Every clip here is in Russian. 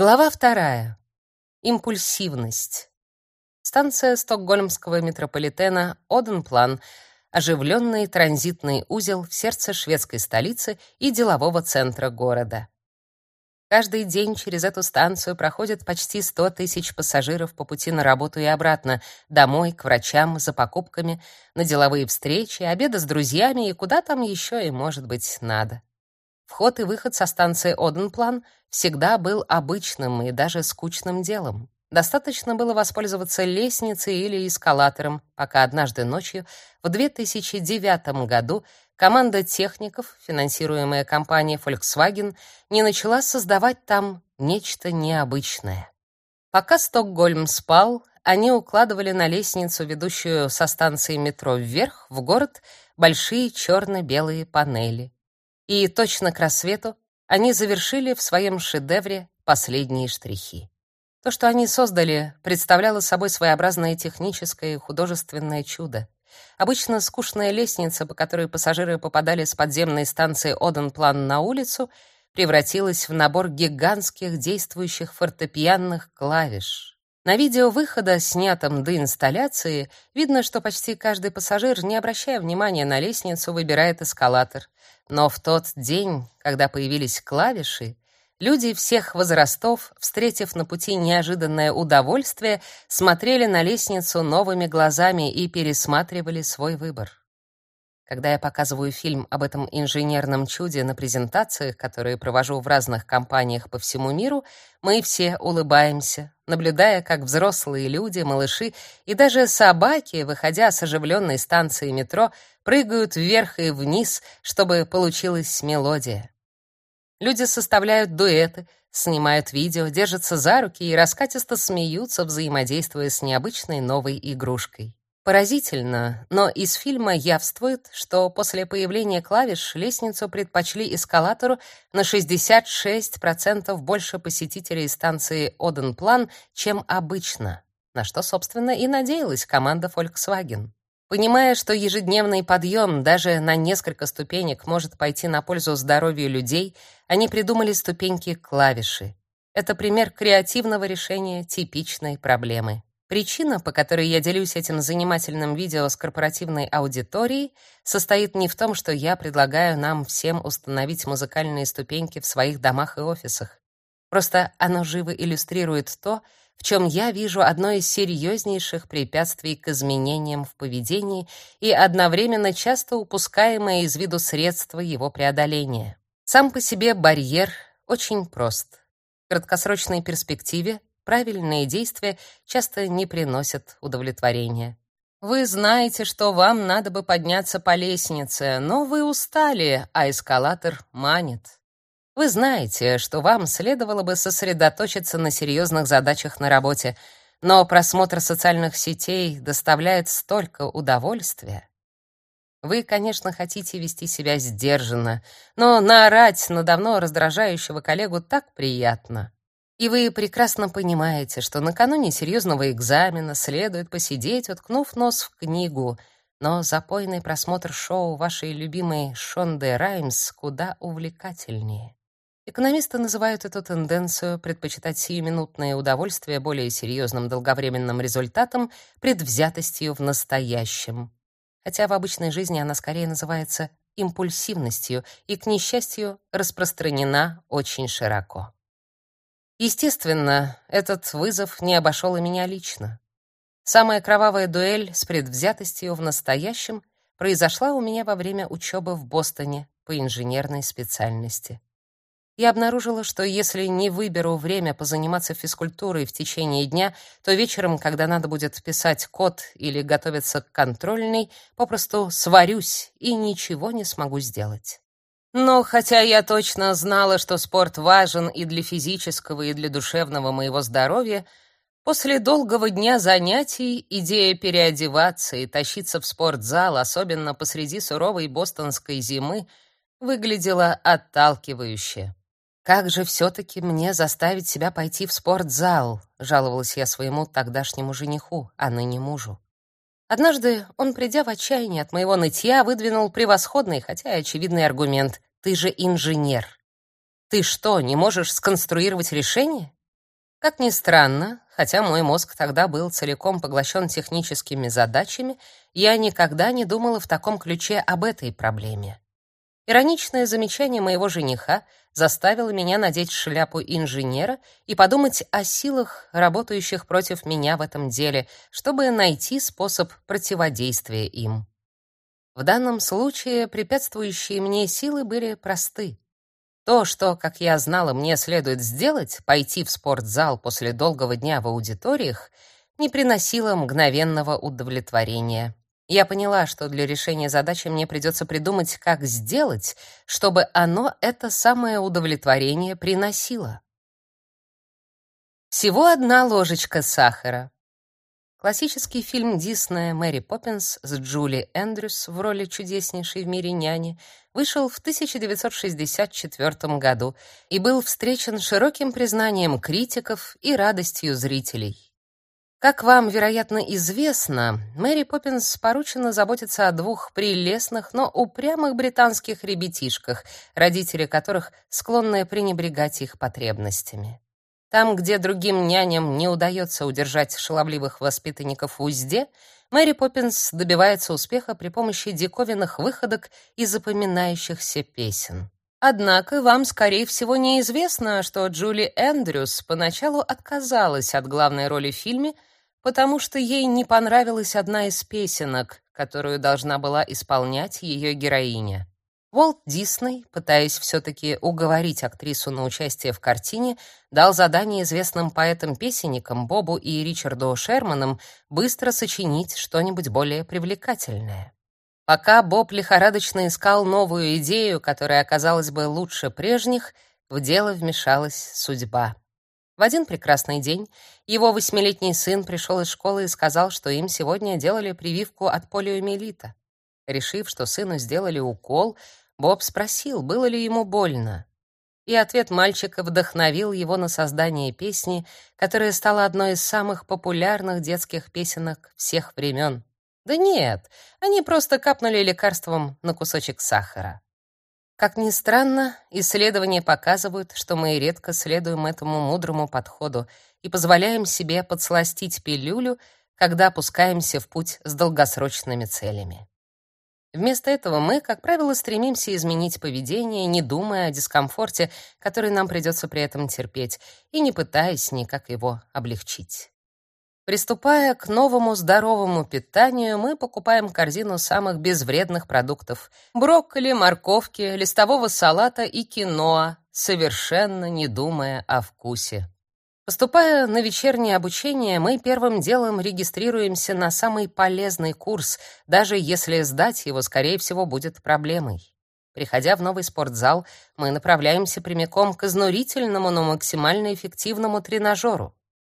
Глава вторая. Импульсивность. Станция стокгольмского метрополитена Оденплан — оживленный транзитный узел в сердце шведской столицы и делового центра города. Каждый день через эту станцию проходят почти 100 тысяч пассажиров по пути на работу и обратно, домой, к врачам, за покупками, на деловые встречи, обеды с друзьями и куда там еще и, может быть, надо. Вход и выход со станции Оденплан всегда был обычным и даже скучным делом. Достаточно было воспользоваться лестницей или эскалатором, пока однажды ночью в 2009 году команда техников, финансируемая компанией Volkswagen, не начала создавать там нечто необычное. Пока Стокгольм спал, они укладывали на лестницу, ведущую со станции метро вверх в город, большие черно-белые панели и точно к рассвету они завершили в своем шедевре последние штрихи. То, что они создали, представляло собой своеобразное техническое и художественное чудо. Обычно скучная лестница, по которой пассажиры попадали с подземной станции Оденплан на улицу, превратилась в набор гигантских действующих фортепианных клавиш. На видео выхода, снятом до инсталляции, видно, что почти каждый пассажир, не обращая внимания на лестницу, выбирает эскалатор. Но в тот день, когда появились клавиши, люди всех возрастов, встретив на пути неожиданное удовольствие, смотрели на лестницу новыми глазами и пересматривали свой выбор. Когда я показываю фильм об этом инженерном чуде на презентациях, которые провожу в разных компаниях по всему миру, мы все улыбаемся, наблюдая, как взрослые люди, малыши и даже собаки, выходя с оживленной станции метро, прыгают вверх и вниз, чтобы получилась мелодия. Люди составляют дуэты, снимают видео, держатся за руки и раскатисто смеются, взаимодействуя с необычной новой игрушкой. Поразительно, но из фильма явствует, что после появления клавиш лестницу предпочли эскалатору на 66% больше посетителей станции Оденплан, чем обычно, на что, собственно, и надеялась команда Volkswagen. Понимая, что ежедневный подъем даже на несколько ступенек может пойти на пользу здоровью людей, они придумали ступеньки клавиши. Это пример креативного решения типичной проблемы. Причина, по которой я делюсь этим занимательным видео с корпоративной аудиторией, состоит не в том, что я предлагаю нам всем установить музыкальные ступеньки в своих домах и офисах. Просто оно живо иллюстрирует то, в чем я вижу одно из серьезнейших препятствий к изменениям в поведении и одновременно часто упускаемое из виду средство его преодоления. Сам по себе барьер очень прост. В краткосрочной перспективе правильные действия часто не приносят удовлетворения. Вы знаете, что вам надо бы подняться по лестнице, но вы устали, а эскалатор манит. Вы знаете, что вам следовало бы сосредоточиться на серьезных задачах на работе, но просмотр социальных сетей доставляет столько удовольствия. Вы, конечно, хотите вести себя сдержанно, но наорать на давно раздражающего коллегу так приятно. И вы прекрасно понимаете, что накануне серьезного экзамена следует посидеть, уткнув нос в книгу, но запойный просмотр шоу вашей любимой Шонды Раймс куда увлекательнее. Экономисты называют эту тенденцию предпочитать сиюминутное удовольствие более серьезным долговременным результатам, предвзятостью в настоящем. Хотя в обычной жизни она скорее называется импульсивностью и, к несчастью, распространена очень широко. Естественно, этот вызов не обошел и меня лично. Самая кровавая дуэль с предвзятостью в настоящем произошла у меня во время учебы в Бостоне по инженерной специальности. Я обнаружила, что если не выберу время позаниматься физкультурой в течение дня, то вечером, когда надо будет писать код или готовиться к контрольной, попросту сварюсь и ничего не смогу сделать. Но хотя я точно знала, что спорт важен и для физического, и для душевного моего здоровья, после долгого дня занятий идея переодеваться и тащиться в спортзал, особенно посреди суровой бостонской зимы, выглядела отталкивающе. Как же все таки мне заставить себя пойти в спортзал, жаловалась я своему тогдашнему жениху, а ныне мужу. Однажды он, придя в отчаяние от моего нытья, выдвинул превосходный, хотя и очевидный аргумент. Ты же инженер. Ты что, не можешь сконструировать решение? Как ни странно, хотя мой мозг тогда был целиком поглощен техническими задачами, я никогда не думала в таком ключе об этой проблеме. Ироничное замечание моего жениха заставило меня надеть шляпу инженера и подумать о силах, работающих против меня в этом деле, чтобы найти способ противодействия им. В данном случае препятствующие мне силы были просты. То, что, как я знала, мне следует сделать, пойти в спортзал после долгого дня в аудиториях, не приносило мгновенного удовлетворения. Я поняла, что для решения задачи мне придется придумать, как сделать, чтобы оно это самое удовлетворение приносило. Всего одна ложечка сахара. Классический фильм Диснея «Мэри Поппинс» с Джули Эндрюс в роли чудеснейшей в мире няни вышел в 1964 году и был встречен широким признанием критиков и радостью зрителей. Как вам, вероятно, известно, Мэри Поппинс поручено заботиться о двух прелестных, но упрямых британских ребятишках, родители которых склонны пренебрегать их потребностями. Там, где другим няням не удается удержать шаловливых воспитанников в узде, Мэри Поппинс добивается успеха при помощи диковинных выходок и запоминающихся песен. Однако вам, скорее всего, неизвестно, что Джули Эндрюс поначалу отказалась от главной роли в фильме, потому что ей не понравилась одна из песенок, которую должна была исполнять ее героиня. Уолт Дисней, пытаясь все-таки уговорить актрису на участие в картине, дал задание известным поэтам-песенникам Бобу и Ричарду Шерманам быстро сочинить что-нибудь более привлекательное. Пока Боб лихорадочно искал новую идею, которая оказалась бы лучше прежних, в дело вмешалась судьба. В один прекрасный день его восьмилетний сын пришел из школы и сказал, что им сегодня делали прививку от полиомиелита. Решив, что сыну сделали укол, Боб спросил, было ли ему больно. И ответ мальчика вдохновил его на создание песни, которая стала одной из самых популярных детских песенок всех времен. Да нет, они просто капнули лекарством на кусочек сахара. Как ни странно, исследования показывают, что мы редко следуем этому мудрому подходу и позволяем себе подсластить пилюлю, когда пускаемся в путь с долгосрочными целями. Вместо этого мы, как правило, стремимся изменить поведение, не думая о дискомфорте, который нам придется при этом терпеть, и не пытаясь никак его облегчить. Приступая к новому здоровому питанию, мы покупаем корзину самых безвредных продуктов: брокколи, морковки, листового салата и киноа, совершенно не думая о вкусе. Поступая на вечернее обучение, мы первым делом регистрируемся на самый полезный курс, даже если сдать его, скорее всего, будет проблемой. Приходя в новый спортзал, мы направляемся прямиком к изнурительному, но максимально эффективному тренажеру.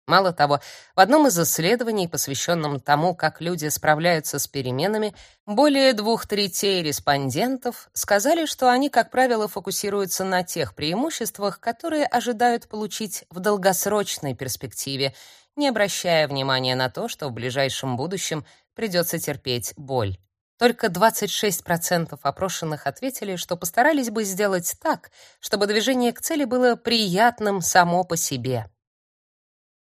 Мало того, в одном из исследований, посвященном тому, как люди справляются с переменами, более двух третей респондентов сказали, что они, как правило, фокусируются на тех преимуществах, которые ожидают получить в долгосрочной перспективе, не обращая внимания на то, что в ближайшем будущем придется терпеть боль. Только 26% опрошенных ответили, что постарались бы сделать так, чтобы движение к цели было приятным само по себе.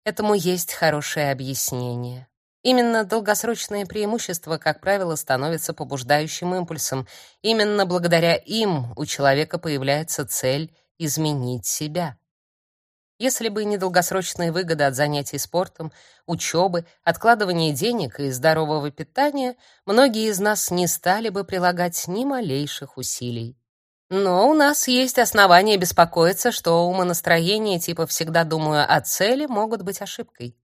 Этому есть хорошее объяснение. Именно долгосрочные преимущества, как правило, становятся побуждающим импульсом. Именно благодаря им у человека появляется цель изменить себя. Если бы не долгосрочные выгоды от занятий спортом, учебы, откладывания денег и здорового питания, многие из нас не стали бы прилагать ни малейших усилий. Но у нас есть основания беспокоиться, что умонастроения типа «всегда думаю о цели» могут быть ошибкой.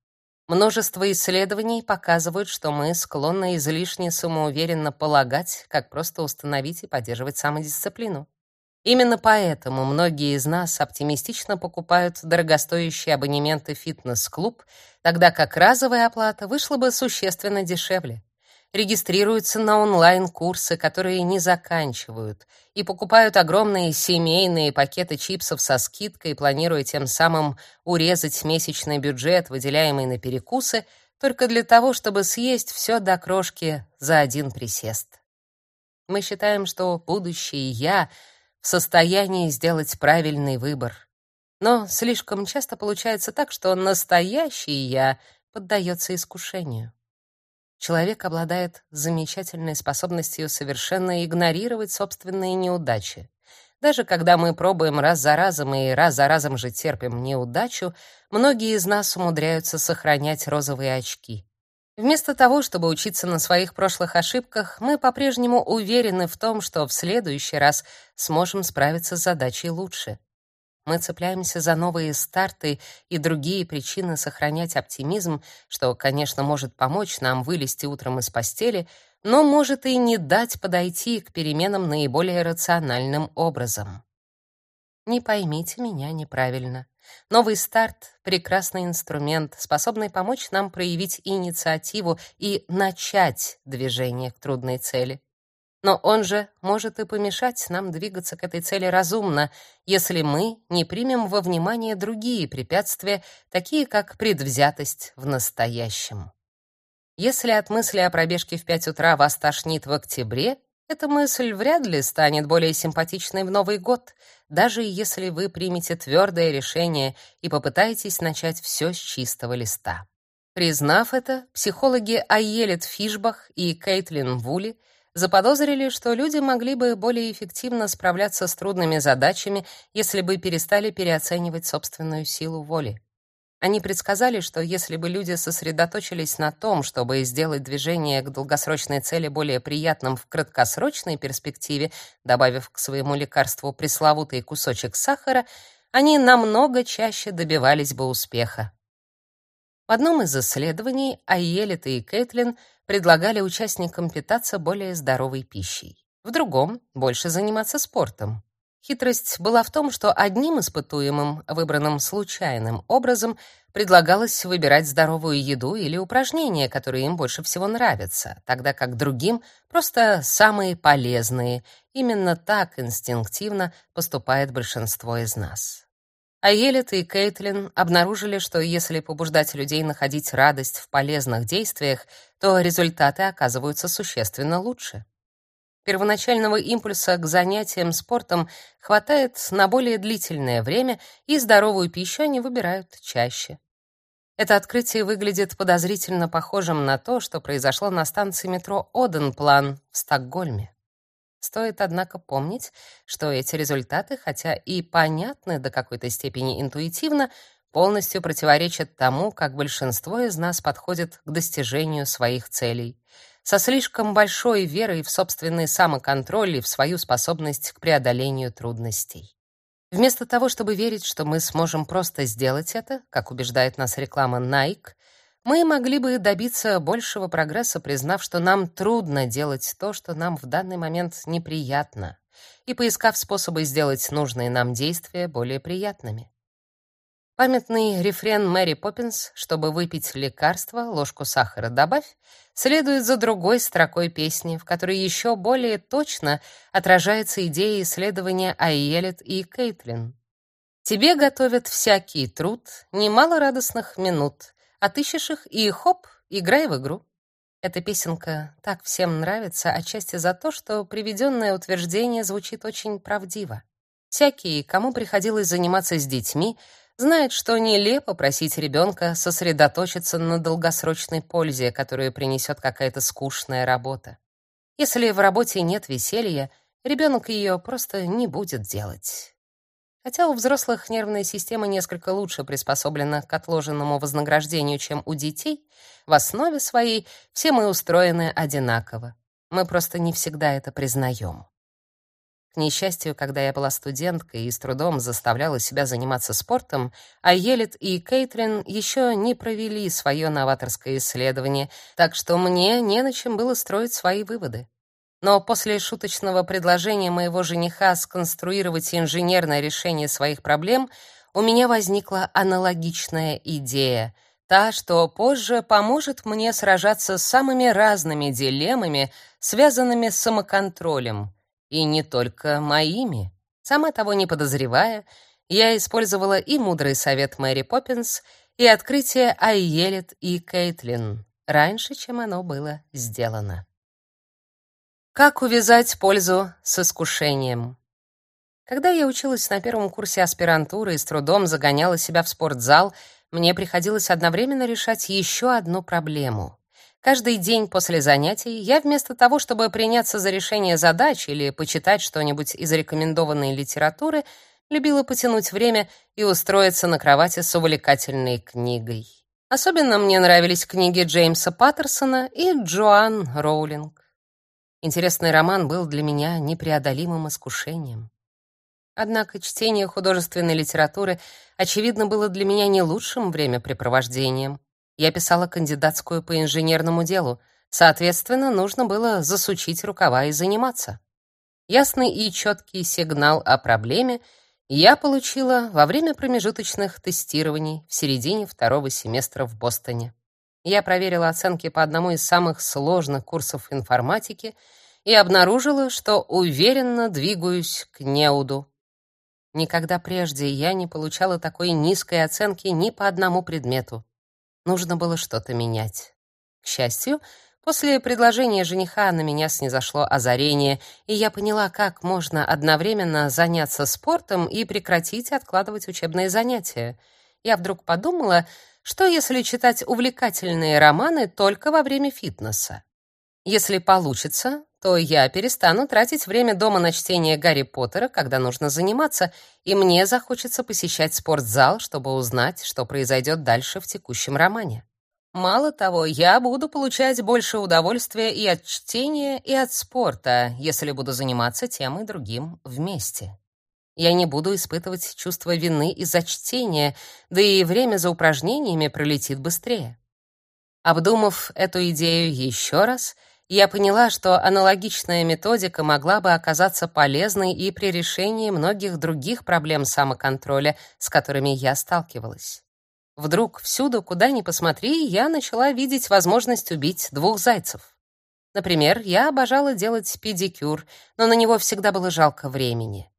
Множество исследований показывают, что мы склонны излишне самоуверенно полагать, как просто установить и поддерживать самодисциплину. Именно поэтому многие из нас оптимистично покупают дорогостоящие абонементы в фитнес-клуб, тогда как разовая оплата вышла бы существенно дешевле регистрируются на онлайн-курсы, которые не заканчивают, и покупают огромные семейные пакеты чипсов со скидкой, планируя тем самым урезать месячный бюджет, выделяемый на перекусы, только для того, чтобы съесть все до крошки за один присест. Мы считаем, что будущее я в состоянии сделать правильный выбор. Но слишком часто получается так, что настоящий я поддается искушению. Человек обладает замечательной способностью совершенно игнорировать собственные неудачи. Даже когда мы пробуем раз за разом и раз за разом же терпим неудачу, многие из нас умудряются сохранять розовые очки. Вместо того, чтобы учиться на своих прошлых ошибках, мы по-прежнему уверены в том, что в следующий раз сможем справиться с задачей лучше. Мы цепляемся за новые старты и другие причины сохранять оптимизм, что, конечно, может помочь нам вылезти утром из постели, но может и не дать подойти к переменам наиболее рациональным образом. Не поймите меня неправильно. Новый старт — прекрасный инструмент, способный помочь нам проявить инициативу и начать движение к трудной цели. Но он же может и помешать нам двигаться к этой цели разумно, если мы не примем во внимание другие препятствия, такие как предвзятость в настоящем. Если от мысли о пробежке в 5 утра вас тошнит в октябре, эта мысль вряд ли станет более симпатичной в Новый год, даже если вы примете твердое решение и попытаетесь начать все с чистого листа. Признав это, психологи Айелет Фишбах и Кейтлин Вули заподозрили, что люди могли бы более эффективно справляться с трудными задачами, если бы перестали переоценивать собственную силу воли. Они предсказали, что если бы люди сосредоточились на том, чтобы сделать движение к долгосрочной цели более приятным в краткосрочной перспективе, добавив к своему лекарству пресловутый кусочек сахара, они намного чаще добивались бы успеха. В одном из исследований Айелит и Кэтлин предлагали участникам питаться более здоровой пищей. В другом — больше заниматься спортом. Хитрость была в том, что одним испытуемым, выбранным случайным образом, предлагалось выбирать здоровую еду или упражнения, которые им больше всего нравятся, тогда как другим просто самые полезные. Именно так инстинктивно поступает большинство из нас. А Елит и Кейтлин обнаружили, что если побуждать людей находить радость в полезных действиях, то результаты оказываются существенно лучше. Первоначального импульса к занятиям спортом хватает на более длительное время, и здоровую пищу они выбирают чаще. Это открытие выглядит подозрительно похожим на то, что произошло на станции метро Оденплан в Стокгольме. Стоит, однако, помнить, что эти результаты, хотя и понятны до какой-то степени интуитивно, полностью противоречат тому, как большинство из нас подходит к достижению своих целей. Со слишком большой верой в собственный самоконтроль и в свою способность к преодолению трудностей. Вместо того, чтобы верить, что мы сможем просто сделать это, как убеждает нас реклама Nike, мы могли бы добиться большего прогресса, признав, что нам трудно делать то, что нам в данный момент неприятно, и поискав способы сделать нужные нам действия более приятными. Памятный рефрен Мэри Поппинс «Чтобы выпить лекарство, ложку сахара добавь» следует за другой строкой песни, в которой еще более точно отражается идея исследования Айелет и Кейтлин. «Тебе готовят всякий труд, немало радостных минут, Отыщешь их и хоп, играй в игру. Эта песенка так всем нравится, отчасти за то, что приведенное утверждение звучит очень правдиво. Всякий, кому приходилось заниматься с детьми, знает, что нелепо просить ребенка сосредоточиться на долгосрочной пользе, которую принесет какая-то скучная работа. Если в работе нет веселья, ребенок ее просто не будет делать. Хотя у взрослых нервная система несколько лучше приспособлена к отложенному вознаграждению, чем у детей, в основе своей все мы устроены одинаково. Мы просто не всегда это признаем. К несчастью, когда я была студенткой и с трудом заставляла себя заниматься спортом, а Елит и Кейтрин еще не провели свое новаторское исследование, так что мне не на чем было строить свои выводы. Но после шуточного предложения моего жениха сконструировать инженерное решение своих проблем, у меня возникла аналогичная идея, та, что позже поможет мне сражаться с самыми разными дилеммами, связанными с самоконтролем, и не только моими. Сама того не подозревая, я использовала и мудрый совет Мэри Поппинс, и открытие Айелет и Кейтлин раньше, чем оно было сделано. Как увязать пользу с искушением? Когда я училась на первом курсе аспирантуры и с трудом загоняла себя в спортзал, мне приходилось одновременно решать еще одну проблему. Каждый день после занятий я вместо того, чтобы приняться за решение задач или почитать что-нибудь из рекомендованной литературы, любила потянуть время и устроиться на кровати с увлекательной книгой. Особенно мне нравились книги Джеймса Паттерсона и Джоан Роулинг. Интересный роман был для меня непреодолимым искушением. Однако чтение художественной литературы, очевидно, было для меня не лучшим времяпрепровождением. Я писала кандидатскую по инженерному делу, соответственно, нужно было засучить рукава и заниматься. Ясный и четкий сигнал о проблеме я получила во время промежуточных тестирований в середине второго семестра в Бостоне. Я проверила оценки по одному из самых сложных курсов информатики и обнаружила, что уверенно двигаюсь к неуду. Никогда прежде я не получала такой низкой оценки ни по одному предмету. Нужно было что-то менять. К счастью, после предложения жениха на меня снизошло озарение, и я поняла, как можно одновременно заняться спортом и прекратить откладывать учебные занятия. Я вдруг подумала, что если читать увлекательные романы только во время фитнеса? Если получится, то я перестану тратить время дома на чтение Гарри Поттера, когда нужно заниматься, и мне захочется посещать спортзал, чтобы узнать, что произойдет дальше в текущем романе. Мало того, я буду получать больше удовольствия и от чтения, и от спорта, если буду заниматься тем и другим вместе. Я не буду испытывать чувство вины из-за чтения, да и время за упражнениями пролетит быстрее. Обдумав эту идею еще раз, я поняла, что аналогичная методика могла бы оказаться полезной и при решении многих других проблем самоконтроля, с которыми я сталкивалась. Вдруг всюду, куда ни посмотри, я начала видеть возможность убить двух зайцев. Например, я обожала делать педикюр, но на него всегда было жалко времени.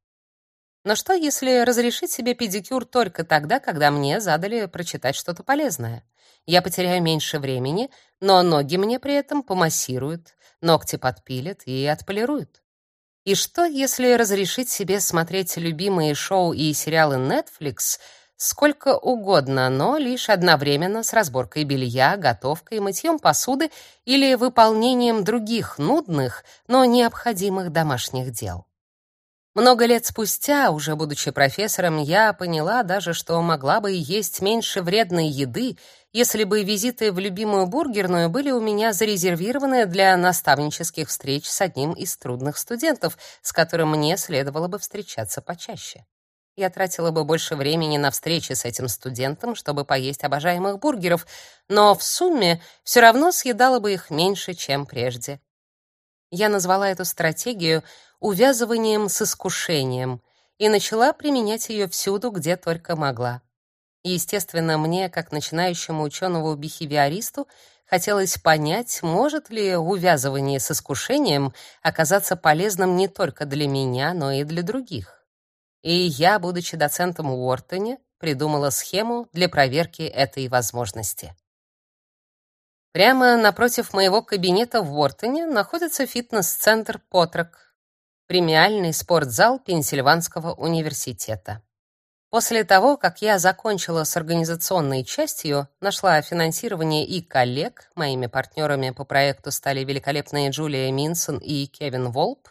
Но что, если разрешить себе педикюр только тогда, когда мне задали прочитать что-то полезное? Я потеряю меньше времени, но ноги мне при этом помассируют, ногти подпилят и отполируют. И что, если разрешить себе смотреть любимые шоу и сериалы Netflix сколько угодно, но лишь одновременно с разборкой белья, готовкой, мытьем посуды или выполнением других нудных, но необходимых домашних дел? Много лет спустя, уже будучи профессором, я поняла даже, что могла бы есть меньше вредной еды, если бы визиты в любимую бургерную были у меня зарезервированы для наставнических встреч с одним из трудных студентов, с которым мне следовало бы встречаться почаще. Я тратила бы больше времени на встречи с этим студентом, чтобы поесть обожаемых бургеров, но в сумме все равно съедала бы их меньше, чем прежде. Я назвала эту стратегию увязыванием с искушением и начала применять ее всюду, где только могла. Естественно, мне, как начинающему ученому-бихевиористу, хотелось понять, может ли увязывание с искушением оказаться полезным не только для меня, но и для других. И я, будучи доцентом Уортоне, придумала схему для проверки этой возможности. Прямо напротив моего кабинета в Уортоне находится фитнес-центр Потрак, премиальный спортзал Пенсильванского университета. После того, как я закончила с организационной частью, нашла финансирование и коллег, моими партнерами по проекту стали великолепные Джулия Минсон и Кевин Волп,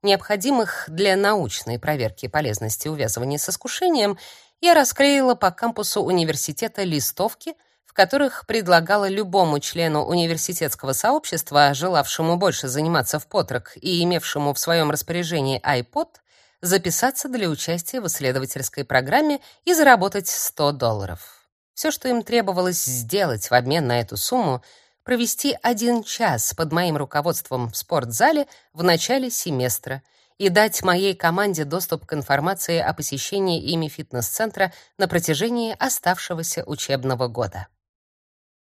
необходимых для научной проверки полезности увязывания с искушением, я расклеила по кампусу университета листовки — которых предлагала любому члену университетского сообщества, желавшему больше заниматься в потрак и имевшему в своем распоряжении iPod, записаться для участия в исследовательской программе и заработать 100 долларов. Все, что им требовалось сделать в обмен на эту сумму, провести один час под моим руководством в спортзале в начале семестра и дать моей команде доступ к информации о посещении ими фитнес-центра на протяжении оставшегося учебного года.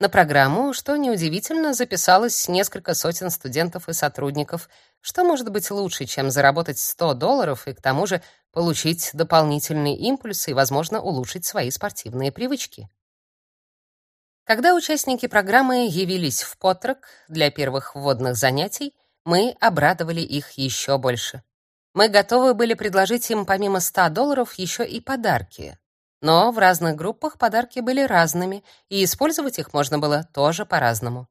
На программу, что неудивительно, записалось несколько сотен студентов и сотрудников. Что может быть лучше, чем заработать 100 долларов и к тому же получить дополнительный импульс и, возможно, улучшить свои спортивные привычки? Когда участники программы явились в Потрак для первых вводных занятий, мы обрадовали их еще больше. Мы готовы были предложить им помимо 100 долларов еще и подарки. Но в разных группах подарки были разными, и использовать их можно было тоже по-разному.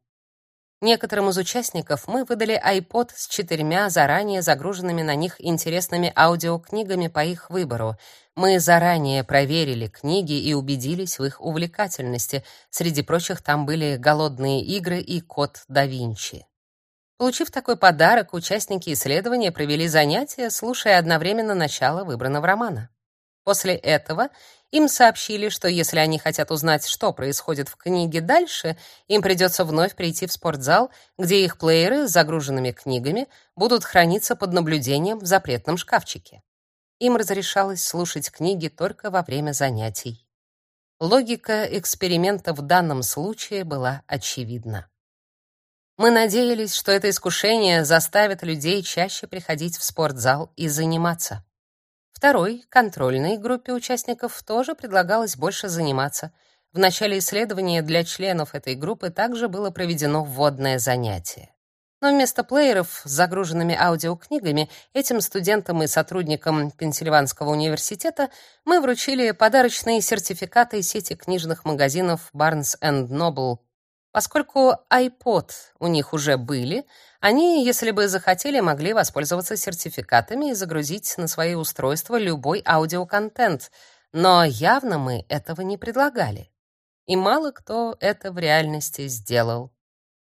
Некоторым из участников мы выдали iPod с четырьмя заранее загруженными на них интересными аудиокнигами по их выбору. Мы заранее проверили книги и убедились в их увлекательности. Среди прочих там были «Голодные игры» и «Код да Винчи». Получив такой подарок, участники исследования провели занятия, слушая одновременно начало выбранного романа. После этого им сообщили, что если они хотят узнать, что происходит в книге дальше, им придется вновь прийти в спортзал, где их плееры с загруженными книгами будут храниться под наблюдением в запретном шкафчике. Им разрешалось слушать книги только во время занятий. Логика эксперимента в данном случае была очевидна. Мы надеялись, что это искушение заставит людей чаще приходить в спортзал и заниматься. Второй, контрольной группе участников тоже предлагалось больше заниматься. В начале исследования для членов этой группы также было проведено вводное занятие. Но вместо плееров с загруженными аудиокнигами этим студентам и сотрудникам Пенсильванского университета мы вручили подарочные сертификаты сети книжных магазинов Barnes Noble Поскольку iPod у них уже были, они, если бы захотели, могли воспользоваться сертификатами и загрузить на свои устройства любой аудиоконтент, но явно мы этого не предлагали. И мало кто это в реальности сделал.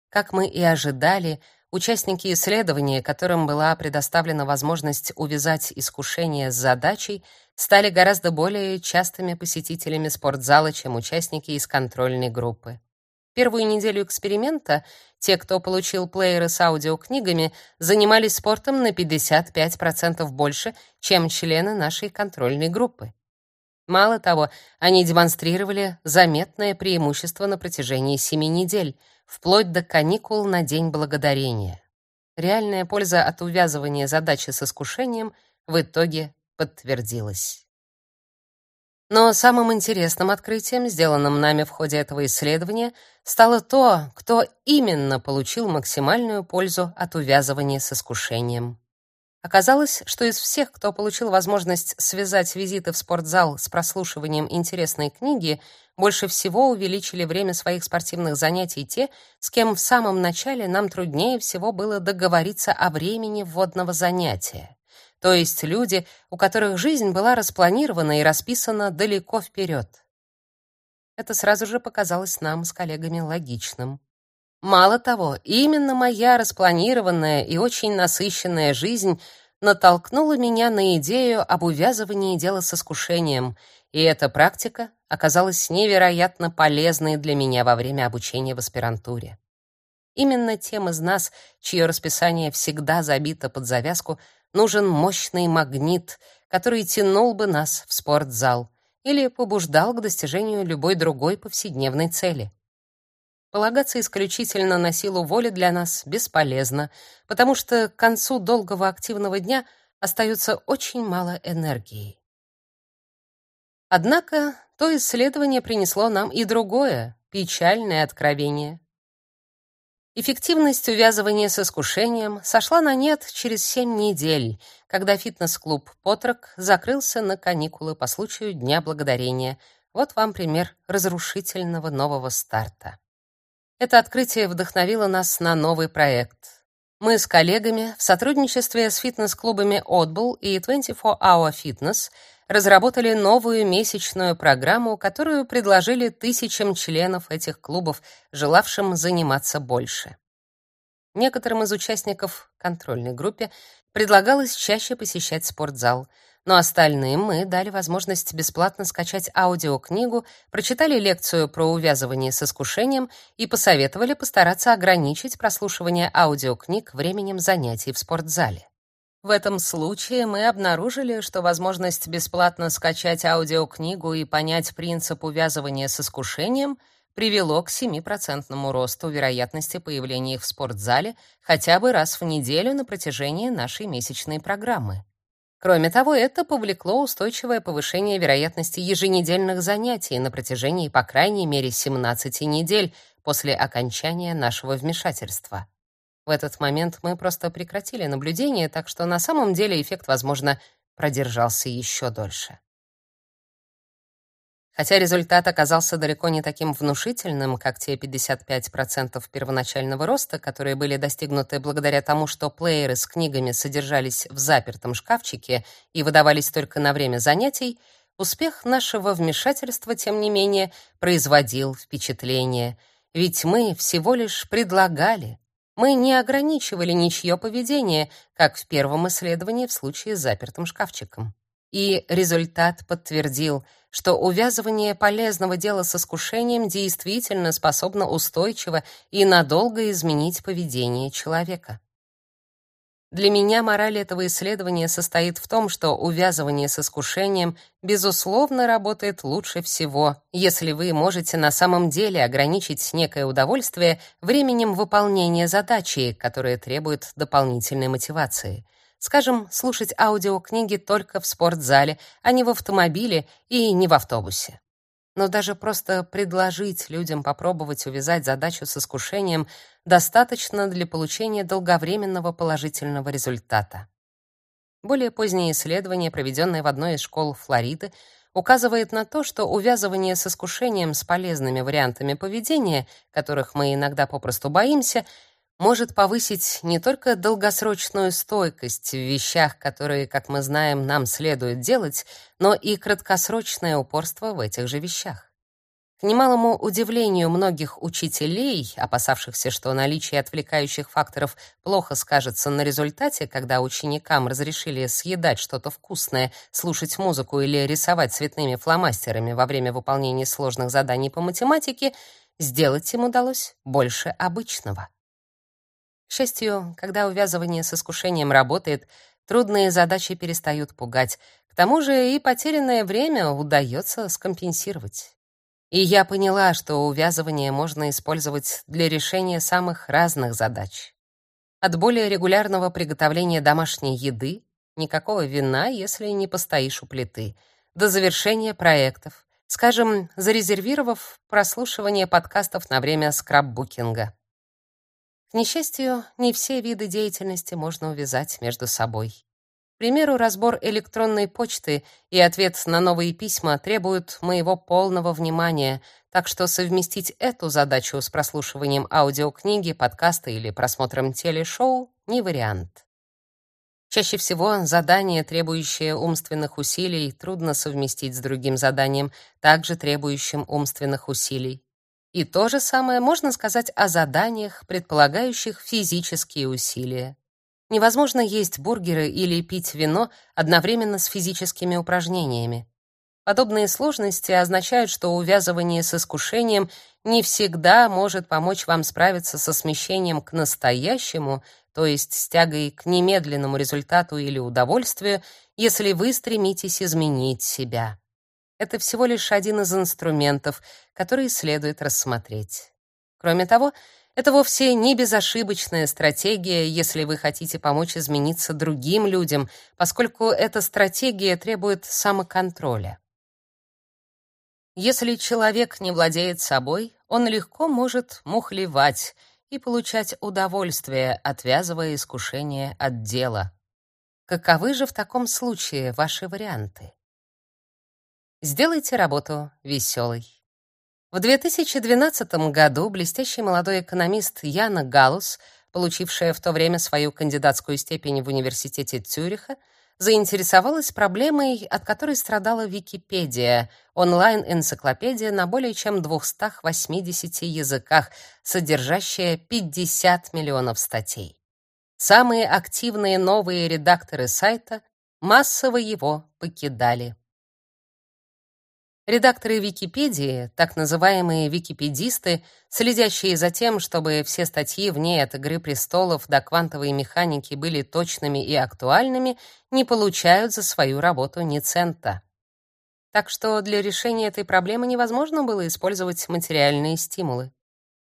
Как мы и ожидали, участники исследования, которым была предоставлена возможность увязать искушение с задачей, стали гораздо более частыми посетителями спортзала, чем участники из контрольной группы. Первую неделю эксперимента те, кто получил плееры с аудиокнигами, занимались спортом на 55% больше, чем члены нашей контрольной группы. Мало того, они демонстрировали заметное преимущество на протяжении 7 недель, вплоть до каникул на День Благодарения. Реальная польза от увязывания задачи с искушением в итоге подтвердилась. Но самым интересным открытием, сделанным нами в ходе этого исследования, стало то, кто именно получил максимальную пользу от увязывания с искушением. Оказалось, что из всех, кто получил возможность связать визиты в спортзал с прослушиванием интересной книги, больше всего увеличили время своих спортивных занятий те, с кем в самом начале нам труднее всего было договориться о времени вводного занятия то есть люди, у которых жизнь была распланирована и расписана далеко вперед. Это сразу же показалось нам с коллегами логичным. Мало того, именно моя распланированная и очень насыщенная жизнь натолкнула меня на идею об увязывании дела с искушением, и эта практика оказалась невероятно полезной для меня во время обучения в аспирантуре. Именно тем из нас, чье расписание всегда забито под завязку, нужен мощный магнит, который тянул бы нас в спортзал или побуждал к достижению любой другой повседневной цели. Полагаться исключительно на силу воли для нас бесполезно, потому что к концу долгого активного дня остается очень мало энергии. Однако то исследование принесло нам и другое, печальное откровение. Эффективность увязывания с искушением сошла на нет через 7 недель, когда фитнес-клуб Потрок закрылся на каникулы по случаю Дня Благодарения. Вот вам пример разрушительного нового старта. Это открытие вдохновило нас на новый проект. Мы с коллегами в сотрудничестве с фитнес-клубами Audible и 24 Hour Fitness разработали новую месячную программу, которую предложили тысячам членов этих клубов, желавшим заниматься больше. Некоторым из участников контрольной группе предлагалось чаще посещать спортзал, но остальным мы дали возможность бесплатно скачать аудиокнигу, прочитали лекцию про увязывание с искушением и посоветовали постараться ограничить прослушивание аудиокниг временем занятий в спортзале. В этом случае мы обнаружили, что возможность бесплатно скачать аудиокнигу и понять принцип увязывания с искушением привело к 7% росту вероятности появления их в спортзале хотя бы раз в неделю на протяжении нашей месячной программы. Кроме того, это повлекло устойчивое повышение вероятности еженедельных занятий на протяжении по крайней мере 17 недель после окончания нашего вмешательства. В этот момент мы просто прекратили наблюдение, так что на самом деле эффект, возможно, продержался еще дольше. Хотя результат оказался далеко не таким внушительным, как те 55% первоначального роста, которые были достигнуты благодаря тому, что плееры с книгами содержались в запертом шкафчике и выдавались только на время занятий, успех нашего вмешательства, тем не менее, производил впечатление, ведь мы всего лишь предлагали, мы не ограничивали ничье поведение, как в первом исследовании в случае с запертым шкафчиком. И результат подтвердил, что увязывание полезного дела с искушением действительно способно устойчиво и надолго изменить поведение человека. Для меня мораль этого исследования состоит в том, что увязывание с искушением безусловно работает лучше всего, если вы можете на самом деле ограничить некое удовольствие временем выполнения задачи, которая требует дополнительной мотивации. Скажем, слушать аудиокниги только в спортзале, а не в автомобиле и не в автобусе. Но даже просто предложить людям попробовать увязать задачу с искушением достаточно для получения долговременного положительного результата. Более позднее исследование, проведенное в одной из школ Флориды, указывает на то, что увязывание с искушением с полезными вариантами поведения, которых мы иногда попросту боимся, может повысить не только долгосрочную стойкость в вещах, которые, как мы знаем, нам следует делать, но и краткосрочное упорство в этих же вещах. К немалому удивлению многих учителей, опасавшихся, что наличие отвлекающих факторов плохо скажется на результате, когда ученикам разрешили съедать что-то вкусное, слушать музыку или рисовать цветными фломастерами во время выполнения сложных заданий по математике, сделать им удалось больше обычного. Счастью, когда увязывание с искушением работает, трудные задачи перестают пугать. К тому же и потерянное время удается скомпенсировать. И я поняла, что увязывание можно использовать для решения самых разных задач. От более регулярного приготовления домашней еды, никакого вина, если не постоишь у плиты, до завершения проектов, скажем, зарезервировав прослушивание подкастов на время скраббукинга. Несчастью, не все виды деятельности можно увязать между собой. К примеру, разбор электронной почты и ответ на новые письма требуют моего полного внимания, так что совместить эту задачу с прослушиванием аудиокниги, подкаста или просмотром телешоу не вариант. Чаще всего задание, требующее умственных усилий, трудно совместить с другим заданием, также требующим умственных усилий. И то же самое можно сказать о заданиях, предполагающих физические усилия. Невозможно есть бургеры или пить вино одновременно с физическими упражнениями. Подобные сложности означают, что увязывание с искушением не всегда может помочь вам справиться со смещением к настоящему, то есть с тягой к немедленному результату или удовольствию, если вы стремитесь изменить себя. Это всего лишь один из инструментов, которые следует рассмотреть. Кроме того, это вовсе не безошибочная стратегия, если вы хотите помочь измениться другим людям, поскольку эта стратегия требует самоконтроля. Если человек не владеет собой, он легко может мухлевать и получать удовольствие, отвязывая искушение от дела. Каковы же в таком случае ваши варианты? Сделайте работу веселой. В 2012 году блестящий молодой экономист Яна Галус, получившая в то время свою кандидатскую степень в университете Цюриха, заинтересовалась проблемой, от которой страдала Википедия, онлайн-энциклопедия на более чем 280 языках, содержащая 50 миллионов статей. Самые активные новые редакторы сайта массово его покидали. Редакторы Википедии, так называемые википедисты, следящие за тем, чтобы все статьи в ней от «Игры престолов» до квантовой механики были точными и актуальными, не получают за свою работу ни цента. Так что для решения этой проблемы невозможно было использовать материальные стимулы.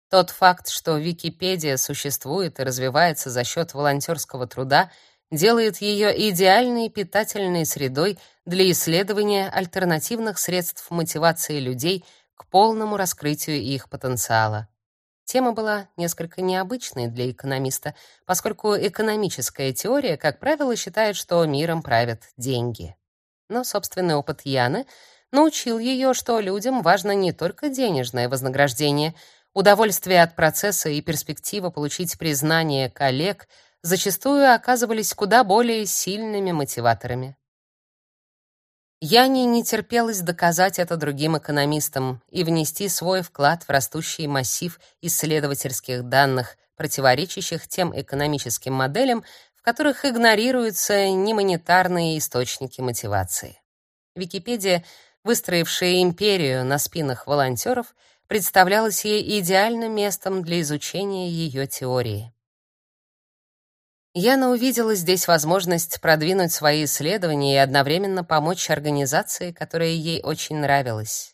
Тот факт, что Википедия существует и развивается за счет волонтерского труда — делает ее идеальной питательной средой для исследования альтернативных средств мотивации людей к полному раскрытию их потенциала. Тема была несколько необычной для экономиста, поскольку экономическая теория, как правило, считает, что миром правят деньги. Но собственный опыт Яны научил ее, что людям важно не только денежное вознаграждение, удовольствие от процесса и перспектива получить признание коллег зачастую оказывались куда более сильными мотиваторами. Яне не терпелось доказать это другим экономистам и внести свой вклад в растущий массив исследовательских данных, противоречащих тем экономическим моделям, в которых игнорируются немонетарные источники мотивации. Википедия, выстроившая империю на спинах волонтеров, представлялась ей идеальным местом для изучения ее теории. Яна увидела здесь возможность продвинуть свои исследования и одновременно помочь организации, которая ей очень нравилась.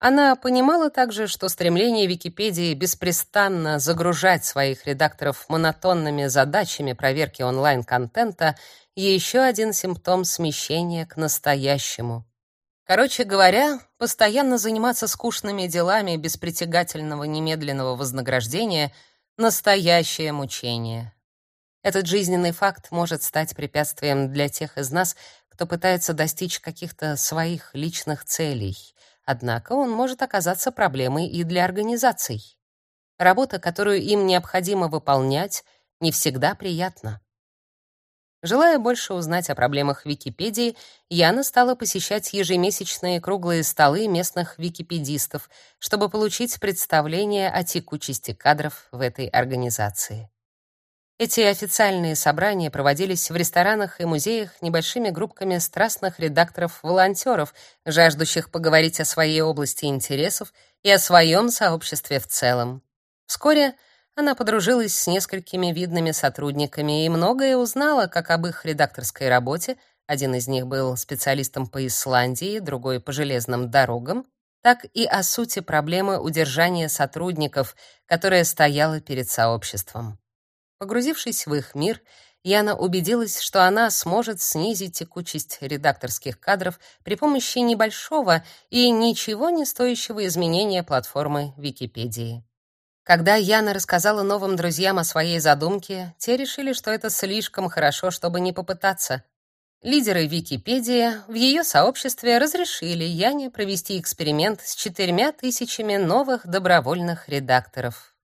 Она понимала также, что стремление Википедии беспрестанно загружать своих редакторов монотонными задачами проверки онлайн-контента еще один симптом смещения к настоящему. Короче говоря, постоянно заниматься скучными делами без притягательного немедленного вознаграждения — настоящее мучение. Этот жизненный факт может стать препятствием для тех из нас, кто пытается достичь каких-то своих личных целей. Однако он может оказаться проблемой и для организаций. Работа, которую им необходимо выполнять, не всегда приятна. Желая больше узнать о проблемах Википедии, Яна стала посещать ежемесячные круглые столы местных википедистов, чтобы получить представление о текучести кадров в этой организации. Эти официальные собрания проводились в ресторанах и музеях небольшими группками страстных редакторов-волонтеров, жаждущих поговорить о своей области интересов и о своем сообществе в целом. Вскоре она подружилась с несколькими видными сотрудниками и многое узнала как об их редакторской работе, один из них был специалистом по Исландии, другой по железным дорогам, так и о сути проблемы удержания сотрудников, которая стояла перед сообществом. Погрузившись в их мир, Яна убедилась, что она сможет снизить текучесть редакторских кадров при помощи небольшого и ничего не стоящего изменения платформы Википедии. Когда Яна рассказала новым друзьям о своей задумке, те решили, что это слишком хорошо, чтобы не попытаться. Лидеры Википедии в ее сообществе разрешили Яне провести эксперимент с четырьмя тысячами новых добровольных редакторов.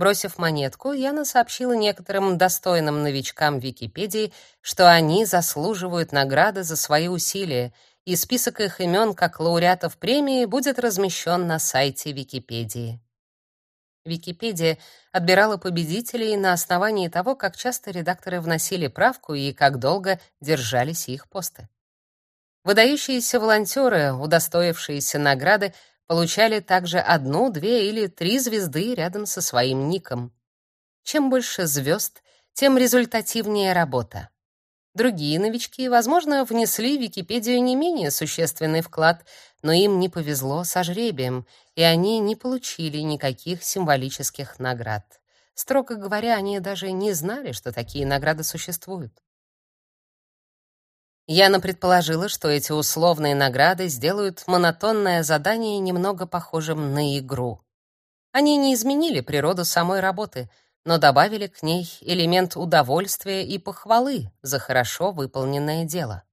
Бросив монетку, Яна сообщила некоторым достойным новичкам Википедии, что они заслуживают награды за свои усилия, и список их имен как лауреатов премии будет размещен на сайте Википедии. Википедия отбирала победителей на основании того, как часто редакторы вносили правку и как долго держались их посты. Выдающиеся волонтеры, удостоившиеся награды, получали также одну, две или три звезды рядом со своим ником. Чем больше звезд, тем результативнее работа. Другие новички, возможно, внесли в Википедию не менее существенный вклад, но им не повезло со жребием, и они не получили никаких символических наград. Строго говоря, они даже не знали, что такие награды существуют. Яна предположила, что эти условные награды сделают монотонное задание немного похожим на игру. Они не изменили природу самой работы, но добавили к ней элемент удовольствия и похвалы за хорошо выполненное дело.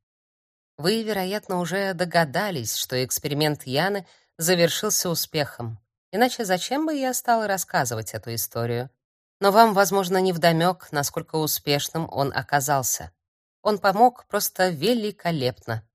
Вы, вероятно, уже догадались, что эксперимент Яны завершился успехом. Иначе зачем бы я стала рассказывать эту историю? Но вам, возможно, не вдомек, насколько успешным он оказался. Он помог просто великолепно.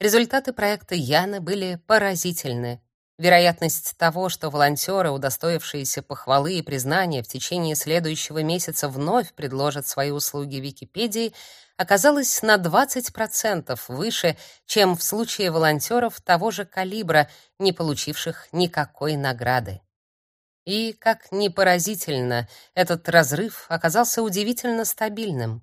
Результаты проекта Яны были поразительны. Вероятность того, что волонтеры, удостоившиеся похвалы и признания в течение следующего месяца вновь предложат свои услуги Википедии, оказалась на 20% выше, чем в случае волонтеров того же калибра, не получивших никакой награды. И, как ни поразительно, этот разрыв оказался удивительно стабильным.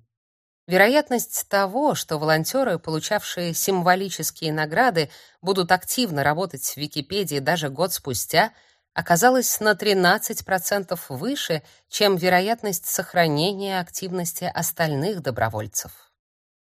Вероятность того, что волонтеры, получавшие символические награды, будут активно работать в Википедии даже год спустя, оказалась на 13% выше, чем вероятность сохранения активности остальных добровольцев.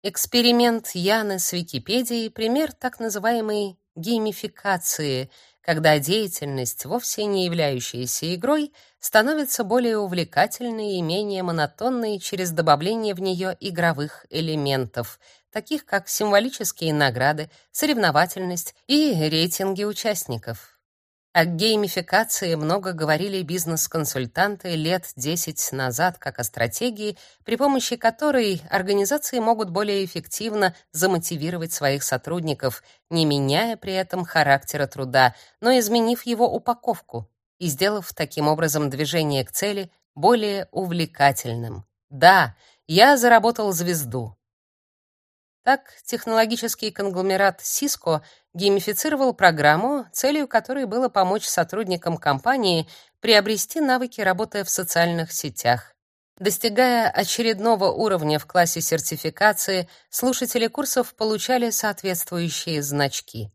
Эксперимент Яны с Википедией пример так называемой геймификации, когда деятельность, вовсе не являющаяся игрой, становится более увлекательной и менее монотонной через добавление в нее игровых элементов, таких как символические награды, соревновательность и рейтинги участников. О геймификации много говорили бизнес-консультанты лет 10 назад как о стратегии, при помощи которой организации могут более эффективно замотивировать своих сотрудников, не меняя при этом характера труда, но изменив его упаковку и сделав таким образом движение к цели более увлекательным. Да, я заработал звезду. Так, технологический конгломерат Cisco геймифицировал программу, целью которой было помочь сотрудникам компании приобрести навыки работы в социальных сетях. Достигая очередного уровня в классе сертификации, слушатели курсов получали соответствующие значки.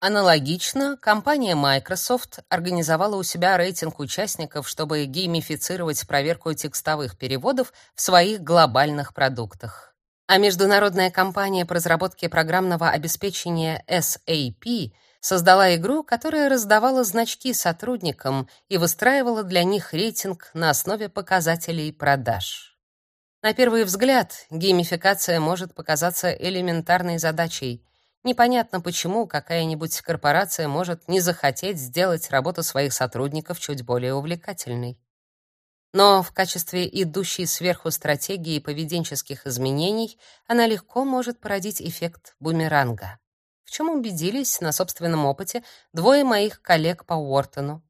Аналогично, компания Microsoft организовала у себя рейтинг участников, чтобы геймифицировать проверку текстовых переводов в своих глобальных продуктах а международная компания по разработке программного обеспечения SAP создала игру, которая раздавала значки сотрудникам и выстраивала для них рейтинг на основе показателей продаж. На первый взгляд, геймификация может показаться элементарной задачей. Непонятно, почему какая-нибудь корпорация может не захотеть сделать работу своих сотрудников чуть более увлекательной. Но в качестве идущей сверху стратегии поведенческих изменений она легко может породить эффект бумеранга. В чем убедились на собственном опыте двое моих коллег по Уортону.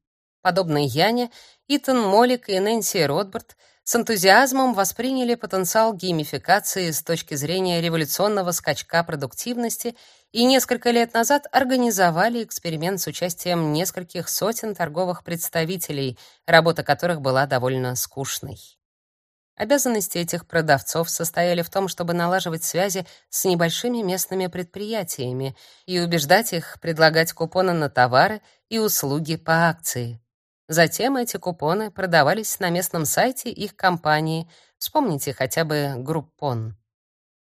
Подобно Яне, Итан Молик и Нэнси Ротбард с энтузиазмом восприняли потенциал геймификации с точки зрения революционного скачка продуктивности и несколько лет назад организовали эксперимент с участием нескольких сотен торговых представителей, работа которых была довольно скучной. Обязанности этих продавцов состояли в том, чтобы налаживать связи с небольшими местными предприятиями и убеждать их предлагать купоны на товары и услуги по акции. Затем эти купоны продавались на местном сайте их компании. Вспомните хотя бы Groupon.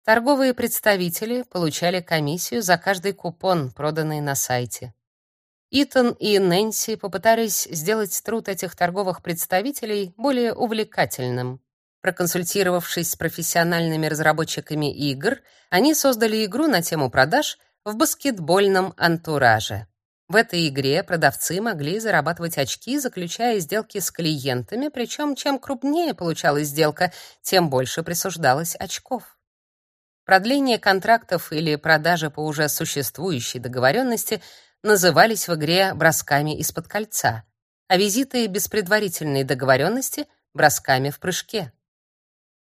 Торговые представители получали комиссию за каждый купон, проданный на сайте. Итан и Нэнси попытались сделать труд этих торговых представителей более увлекательным. Проконсультировавшись с профессиональными разработчиками игр, они создали игру на тему продаж в баскетбольном антураже. В этой игре продавцы могли зарабатывать очки, заключая сделки с клиентами, причем чем крупнее получалась сделка, тем больше присуждалось очков. Продление контрактов или продажа по уже существующей договоренности назывались в игре бросками из-под кольца, а визиты без предварительной договоренности — бросками в прыжке.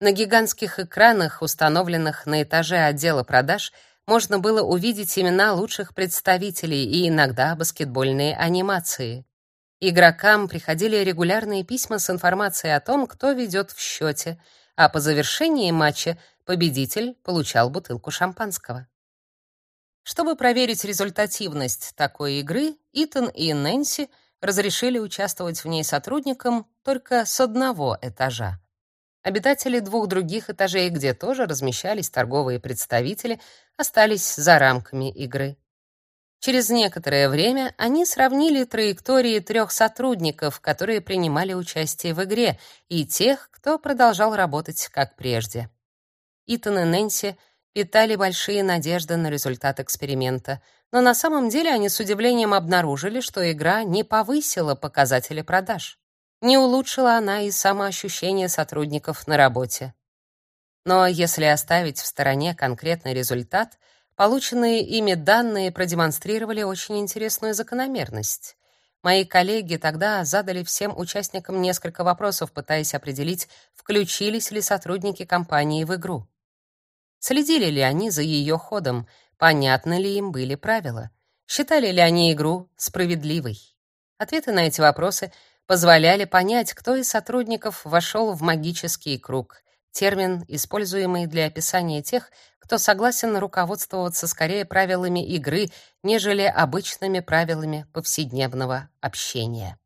На гигантских экранах, установленных на этаже отдела продаж, можно было увидеть имена лучших представителей и иногда баскетбольные анимации. Игрокам приходили регулярные письма с информацией о том, кто ведет в счете, а по завершении матча победитель получал бутылку шампанского. Чтобы проверить результативность такой игры, Итан и Нэнси разрешили участвовать в ней сотрудникам только с одного этажа. Обитатели двух других этажей, где тоже размещались торговые представители, остались за рамками игры. Через некоторое время они сравнили траектории трех сотрудников, которые принимали участие в игре, и тех, кто продолжал работать как прежде. Итан и Нэнси питали большие надежды на результат эксперимента, но на самом деле они с удивлением обнаружили, что игра не повысила показатели продаж. Не улучшила она и самоощущение сотрудников на работе. Но если оставить в стороне конкретный результат, полученные ими данные продемонстрировали очень интересную закономерность. Мои коллеги тогда задали всем участникам несколько вопросов, пытаясь определить, включились ли сотрудники компании в игру. Следили ли они за ее ходом, понятны ли им были правила, считали ли они игру справедливой. Ответы на эти вопросы позволяли понять, кто из сотрудников вошел в магический круг, термин, используемый для описания тех, кто согласен руководствоваться скорее правилами игры, нежели обычными правилами повседневного общения.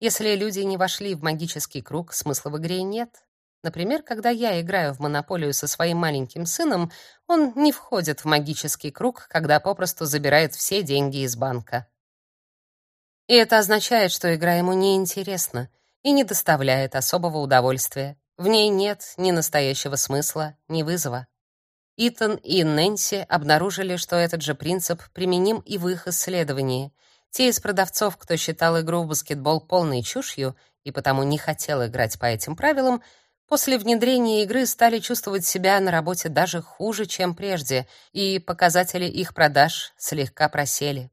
Если люди не вошли в магический круг, смысла в игре нет. Например, когда я играю в монополию со своим маленьким сыном, он не входит в магический круг, когда попросту забирает все деньги из банка. И это означает, что игра ему не интересна и не доставляет особого удовольствия. В ней нет ни настоящего смысла, ни вызова. Итан и Нэнси обнаружили, что этот же принцип применим и в их исследовании. Те из продавцов, кто считал игру в баскетбол полной чушью и потому не хотел играть по этим правилам, После внедрения игры стали чувствовать себя на работе даже хуже, чем прежде, и показатели их продаж слегка просели.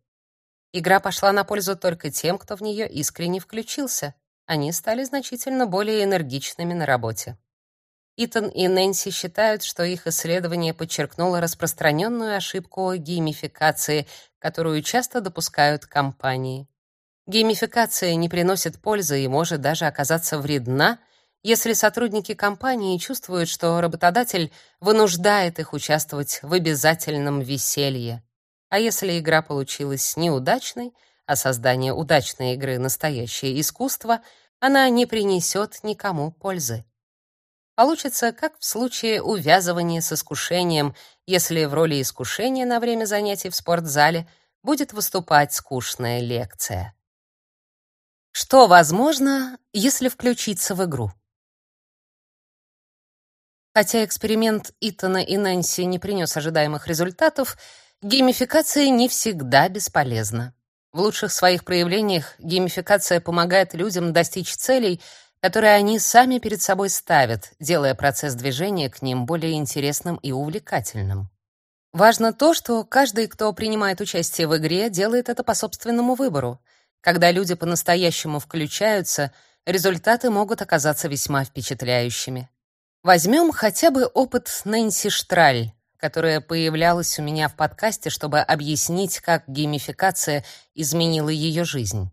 Игра пошла на пользу только тем, кто в нее искренне включился. Они стали значительно более энергичными на работе. Итан и Нэнси считают, что их исследование подчеркнуло распространенную ошибку геймификации, которую часто допускают компании. Геймификация не приносит пользы и может даже оказаться вредна, если сотрудники компании чувствуют, что работодатель вынуждает их участвовать в обязательном веселье. А если игра получилась неудачной, а создание удачной игры настоящее искусство, она не принесет никому пользы. Получится, как в случае увязывания с искушением, если в роли искушения на время занятий в спортзале будет выступать скучная лекция. Что возможно, если включиться в игру? Хотя эксперимент Итана и Нэнси не принес ожидаемых результатов, геймификация не всегда бесполезна. В лучших своих проявлениях геймификация помогает людям достичь целей, которые они сами перед собой ставят, делая процесс движения к ним более интересным и увлекательным. Важно то, что каждый, кто принимает участие в игре, делает это по собственному выбору. Когда люди по-настоящему включаются, результаты могут оказаться весьма впечатляющими. Возьмем хотя бы опыт Нэнси Штраль, которая появлялась у меня в подкасте, чтобы объяснить, как геймификация изменила ее жизнь.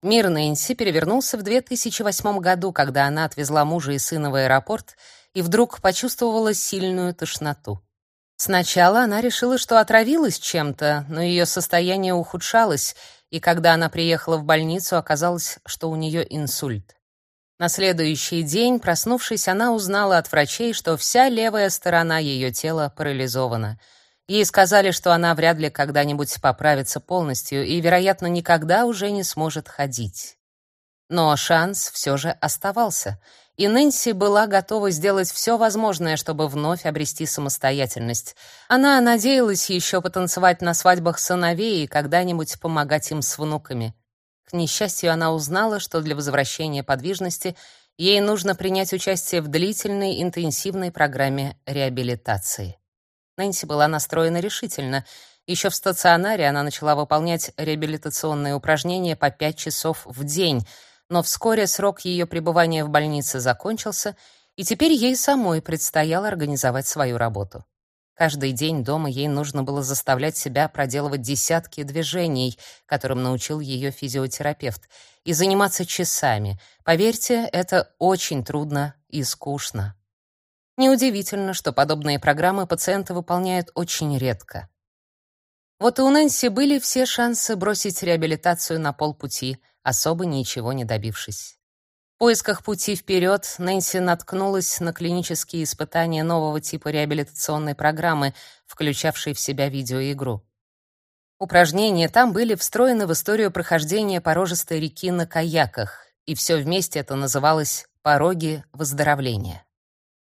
Мир Нэнси перевернулся в 2008 году, когда она отвезла мужа и сына в аэропорт и вдруг почувствовала сильную тошноту. Сначала она решила, что отравилась чем-то, но ее состояние ухудшалось, и когда она приехала в больницу, оказалось, что у нее инсульт. На следующий день, проснувшись, она узнала от врачей, что вся левая сторона ее тела парализована. Ей сказали, что она вряд ли когда-нибудь поправится полностью и, вероятно, никогда уже не сможет ходить. Но шанс все же оставался, и Нэнси была готова сделать все возможное, чтобы вновь обрести самостоятельность. Она надеялась еще потанцевать на свадьбах сыновей и когда-нибудь помогать им с внуками. К несчастью, она узнала, что для возвращения подвижности ей нужно принять участие в длительной интенсивной программе реабилитации. Нэнси была настроена решительно. Еще в стационаре она начала выполнять реабилитационные упражнения по 5 часов в день, но вскоре срок ее пребывания в больнице закончился, и теперь ей самой предстояло организовать свою работу. Каждый день дома ей нужно было заставлять себя проделывать десятки движений, которым научил ее физиотерапевт, и заниматься часами. Поверьте, это очень трудно и скучно. Неудивительно, что подобные программы пациенты выполняют очень редко. Вот и у Нэнси были все шансы бросить реабилитацию на полпути, особо ничего не добившись поисках пути вперед Нэнси наткнулась на клинические испытания нового типа реабилитационной программы, включавшей в себя видеоигру. Упражнения там были встроены в историю прохождения порожистой реки на каяках, и все вместе это называлось «пороги выздоровления».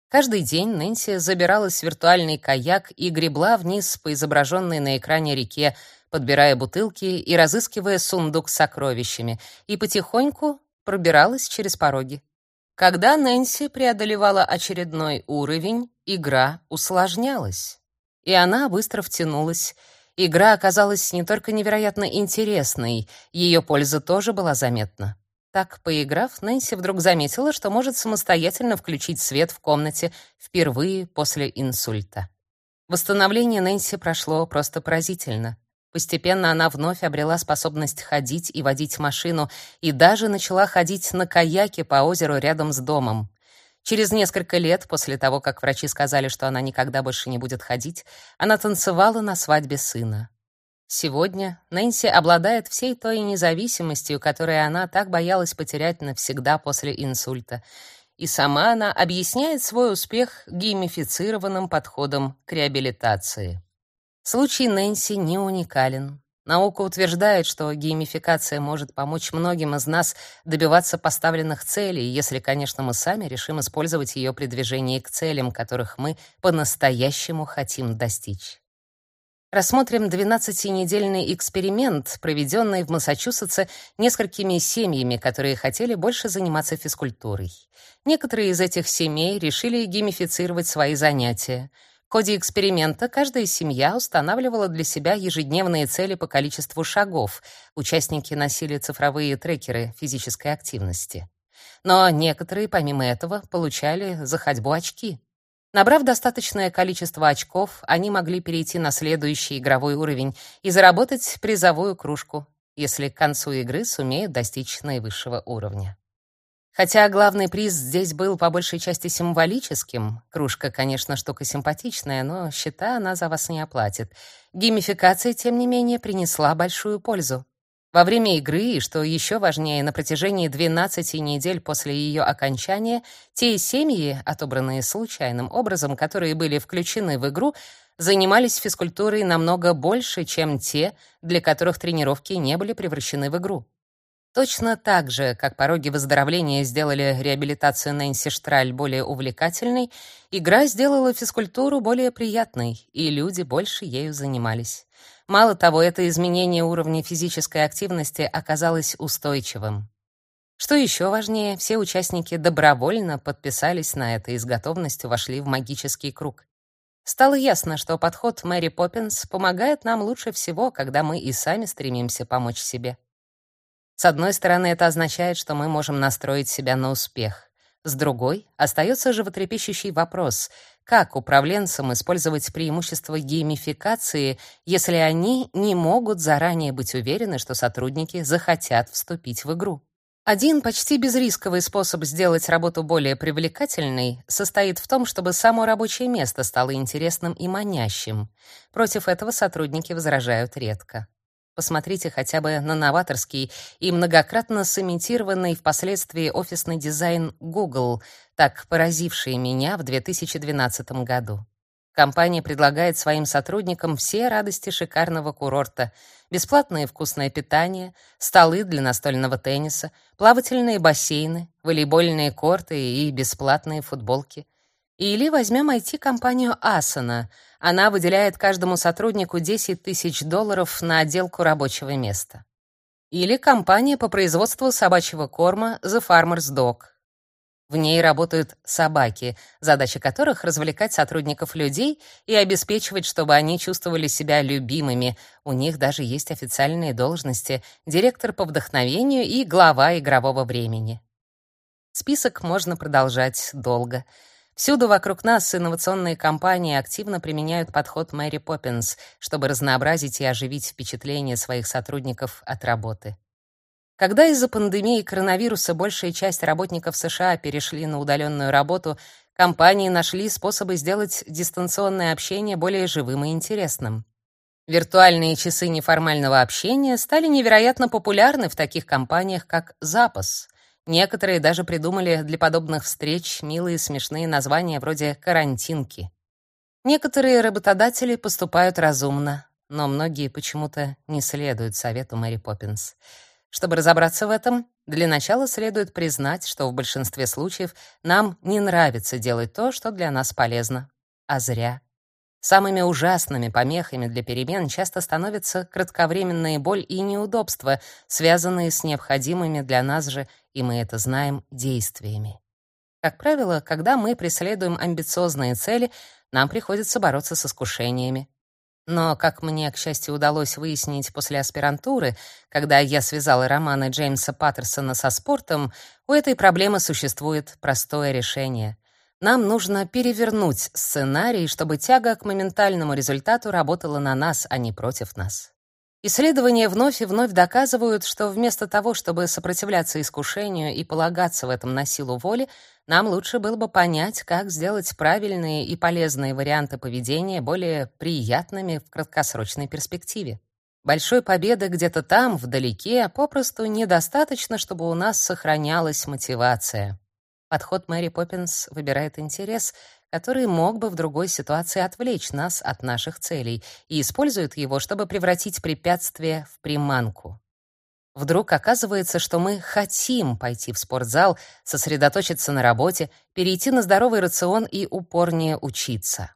Каждый день Нэнси забиралась в виртуальный каяк и гребла вниз по изображенной на экране реке, подбирая бутылки и разыскивая сундук с сокровищами, и потихоньку пробиралась через пороги. Когда Нэнси преодолевала очередной уровень, игра усложнялась. И она быстро втянулась. Игра оказалась не только невероятно интересной, ее польза тоже была заметна. Так, поиграв, Нэнси вдруг заметила, что может самостоятельно включить свет в комнате впервые после инсульта. Восстановление Нэнси прошло просто поразительно. Постепенно она вновь обрела способность ходить и водить машину, и даже начала ходить на каяке по озеру рядом с домом. Через несколько лет после того, как врачи сказали, что она никогда больше не будет ходить, она танцевала на свадьбе сына. Сегодня Нэнси обладает всей той независимостью, которую она так боялась потерять навсегда после инсульта. и сама она объясняет свой успех геймифицированным подходом к реабилитации. Случай Нэнси не уникален. Наука утверждает, что геймификация может помочь многим из нас добиваться поставленных целей, если, конечно, мы сами решим использовать ее при движении к целям, которых мы по-настоящему хотим достичь. Рассмотрим 12-недельный эксперимент, проведенный в Массачусетсе несколькими семьями, которые хотели больше заниматься физкультурой. Некоторые из этих семей решили геймифицировать свои занятия. Ходе эксперимента каждая семья устанавливала для себя ежедневные цели по количеству шагов. Участники носили цифровые трекеры физической активности. Но некоторые, помимо этого, получали за ходьбу очки. Набрав достаточное количество очков, они могли перейти на следующий игровой уровень и заработать призовую кружку, если к концу игры сумеют достичь наивысшего уровня. Хотя главный приз здесь был по большей части символическим, кружка, конечно, штука симпатичная, но счета она за вас не оплатит. Геймификация, тем не менее, принесла большую пользу. Во время игры, и что еще важнее, на протяжении 12 недель после ее окончания, те семьи, отобранные случайным образом, которые были включены в игру, занимались физкультурой намного больше, чем те, для которых тренировки не были превращены в игру. Точно так же, как пороги выздоровления сделали реабилитацию Нэнси Штраль более увлекательной, игра сделала физкультуру более приятной, и люди больше ею занимались. Мало того, это изменение уровня физической активности оказалось устойчивым. Что еще важнее, все участники добровольно подписались на это и с готовностью вошли в магический круг. Стало ясно, что подход Мэри Поппинс помогает нам лучше всего, когда мы и сами стремимся помочь себе. С одной стороны, это означает, что мы можем настроить себя на успех. С другой, остается животрепещущий вопрос: как управленцам использовать преимущества геймификации, если они не могут заранее быть уверены, что сотрудники захотят вступить в игру? Один почти безрисковый способ сделать работу более привлекательной состоит в том, чтобы само рабочее место стало интересным и манящим. Против этого сотрудники возражают редко. Посмотрите хотя бы на новаторский и многократно сымитированный впоследствии офисный дизайн Google, так поразивший меня в 2012 году. Компания предлагает своим сотрудникам все радости шикарного курорта: бесплатное вкусное питание, столы для настольного тенниса, плавательные бассейны, волейбольные корты и бесплатные футболки. Или возьмем IT-компанию Asana. Она выделяет каждому сотруднику 10 тысяч долларов на отделку рабочего места. Или компания по производству собачьего корма The Farmer's Dog. В ней работают собаки, задача которых развлекать сотрудников людей и обеспечивать, чтобы они чувствовали себя любимыми. У них даже есть официальные должности: директор по вдохновению и глава игрового времени. Список можно продолжать долго. Всюду вокруг нас инновационные компании активно применяют подход Мэри Поппинс, чтобы разнообразить и оживить впечатление своих сотрудников от работы. Когда из-за пандемии коронавируса большая часть работников США перешли на удаленную работу, компании нашли способы сделать дистанционное общение более живым и интересным. Виртуальные часы неформального общения стали невероятно популярны в таких компаниях, как Zappos. Некоторые даже придумали для подобных встреч милые смешные названия вроде «карантинки». Некоторые работодатели поступают разумно, но многие почему-то не следуют совету Мэри Поппинс. Чтобы разобраться в этом, для начала следует признать, что в большинстве случаев нам не нравится делать то, что для нас полезно, а зря. Самыми ужасными помехами для перемен часто становятся кратковременная боль и неудобства, связанные с необходимыми для нас же, и мы это знаем, действиями. Как правило, когда мы преследуем амбициозные цели, нам приходится бороться с искушениями. Но, как мне, к счастью, удалось выяснить после аспирантуры, когда я связала романы Джеймса Паттерсона со спортом, у этой проблемы существует простое решение — нам нужно перевернуть сценарий, чтобы тяга к моментальному результату работала на нас, а не против нас. Исследования вновь и вновь доказывают, что вместо того, чтобы сопротивляться искушению и полагаться в этом на силу воли, нам лучше было бы понять, как сделать правильные и полезные варианты поведения более приятными в краткосрочной перспективе. Большой победы где-то там, вдалеке, попросту недостаточно, чтобы у нас сохранялась мотивация. Подход Мэри Поппинс выбирает интерес, который мог бы в другой ситуации отвлечь нас от наших целей, и использует его, чтобы превратить препятствие в приманку. Вдруг оказывается, что мы хотим пойти в спортзал, сосредоточиться на работе, перейти на здоровый рацион и упорнее учиться.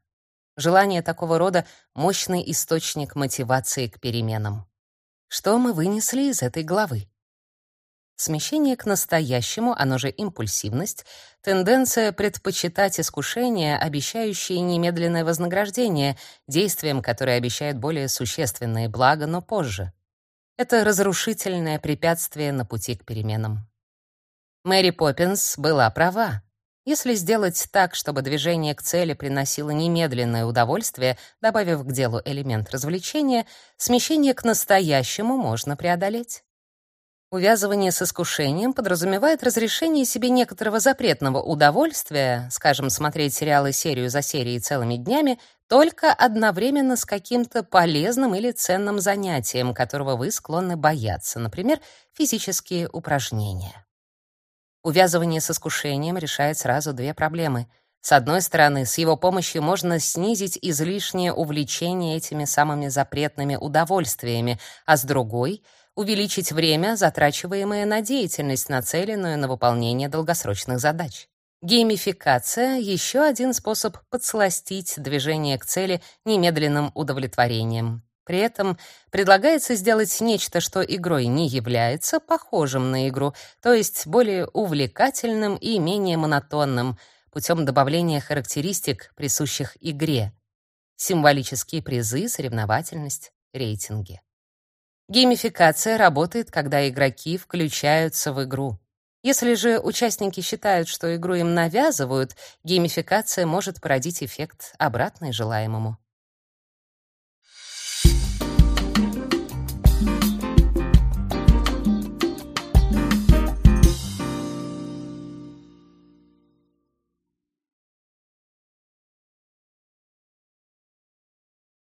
Желание такого рода — мощный источник мотивации к переменам. Что мы вынесли из этой главы? Смещение к настоящему, оно же импульсивность, тенденция предпочитать искушения, обещающие немедленное вознаграждение, действиям, которые обещают более существенные блага, но позже. Это разрушительное препятствие на пути к переменам. Мэри Поппинс была права. Если сделать так, чтобы движение к цели приносило немедленное удовольствие, добавив к делу элемент развлечения, смещение к настоящему можно преодолеть. Увязывание с искушением подразумевает разрешение себе некоторого запретного удовольствия, скажем, смотреть сериалы серию за серией целыми днями, только одновременно с каким-то полезным или ценным занятием, которого вы склонны бояться, например, физические упражнения. Увязывание с искушением решает сразу две проблемы. С одной стороны, с его помощью можно снизить излишнее увлечение этими самыми запретными удовольствиями, а с другой — увеличить время, затрачиваемое на деятельность, нацеленную на выполнение долгосрочных задач. Геймификация — еще один способ подсластить движение к цели немедленным удовлетворением. При этом предлагается сделать нечто, что игрой не является, похожим на игру, то есть более увлекательным и менее монотонным, путем добавления характеристик, присущих игре. Символические призы, соревновательность, рейтинги. Геймификация работает, когда игроки включаются в игру. Если же участники считают, что игру им навязывают, геймификация может породить эффект обратный желаемому.